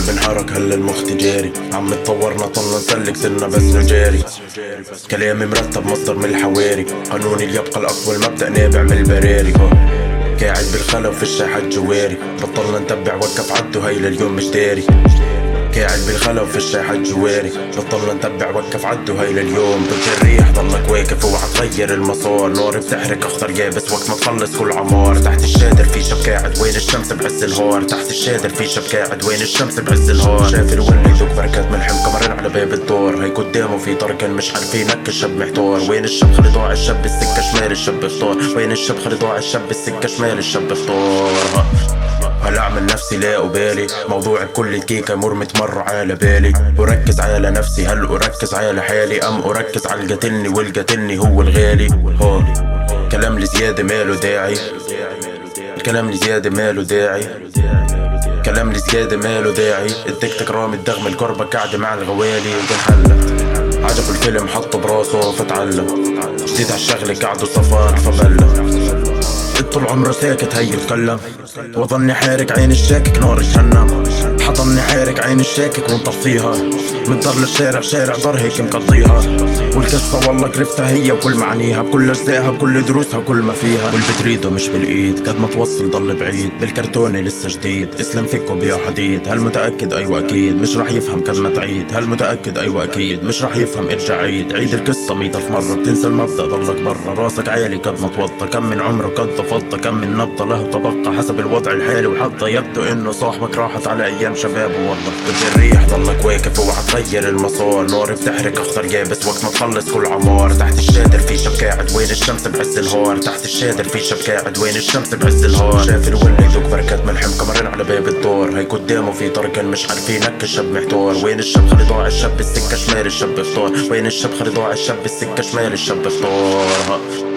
بنحرك هلا المخ تجاري عم تطورنا طلنا نسلك سنة بس نجاري. كلامي مرتب مصدر من الحواري. قانوني اللي يبقى الأقوى المبدأ نابع من البراري. قاعد بالخلا وفي الشاحة جواري بطلنا نتبع وقف عدو هاي لليوم مش داري. قاعد بالخلا وفي الشاحة جواري بطلنا نتبع وقف عدو هاي لليوم. ضد الريح ضلك واقف اوعى تغير المسار. نار بتحرق اخضر يابس وقت ما تخلص كل عمار. تحت الشادر في شب قاعد وين الشمس بعز النهار تحت الشادر في شب قاعد وين الشمس بعز النهار شايف الولي ذوق بركات ملحم كمرين على باب الدور. هي قدامه في طرق مش عارفينك الشب محتار. وين الشب؟ خلي ضاع الشب بالسكة شمال الشب اختار وين الشب؟ خلي ضاع الشب بالسكة شمال الشب اختار هلا أعمل نفسي لا أبالي؟ موضوع كل الكيكة مر متمر على بالي. أركز على نفسي هل أركز على حالي؟ أم أركز على القتلني والقتلني هو الغالي؟ هو كلام لزيادة ماله داعي. الكلام لزيادة ماله داعي. كلام لزيادة ماله داعي. اديك تكرام الدغم الكربة قاعدة مع الغوالي. وبنحلت عجب الفيلم حطه براسه فتعلم جديد هالشغلة قعدوا صفار فبلى طول عمره ساكت هي يتكلم وظني حارق عين الشاكك نار جهنم حضني حارق عين الشاكك ونطفيها من دار للشارع شارع دار هيك مقضيها. والقصة والله كرفتها هي وكل معانيها. بكل أجزائها بكل دروسها كل ما فيها. واللي بتريده مش بالإيد. قد ما توصل ضل بعيد. بالكرتونة لسه جديد. اسلم فيكو بيا حديد. هل متأكد؟ أيوة أكيد. مش رح يفهم قد ما تعيد. هل متأكد؟ أيوة أكيد. مش رح يفهم ارجع عيد. عيد القصة مية ألف مرة. بتنسى المبدأ ضلك برا. راسك عالي قد ما توطى. كم من عمره قد فضى كم من نبضة له تبقى حسب الوضع الحالي. وحتى يبدو إنه صاحبك راحت على أيام شبابه والله ضد الريح ضلك واقف اوعى تغير المسار. نار بتحرق أخضر يابس وقت ما تخلص كل عمار. تحت الشادر في شب قاعد وين الشمس بعز النهار تحت الشادر في شب قاعد وين الشمس بعز النهار شاف الولي ذوق بركات ملحم كمرين على باب الدور هي قدامه في طرق مش عارفينك الشب محتار. وين الشب؟ خلي ضاع الشب بالسكة شمال الشب اختار وين الشب؟ خلي ضاع الشب بالسكة شمال الشب اختار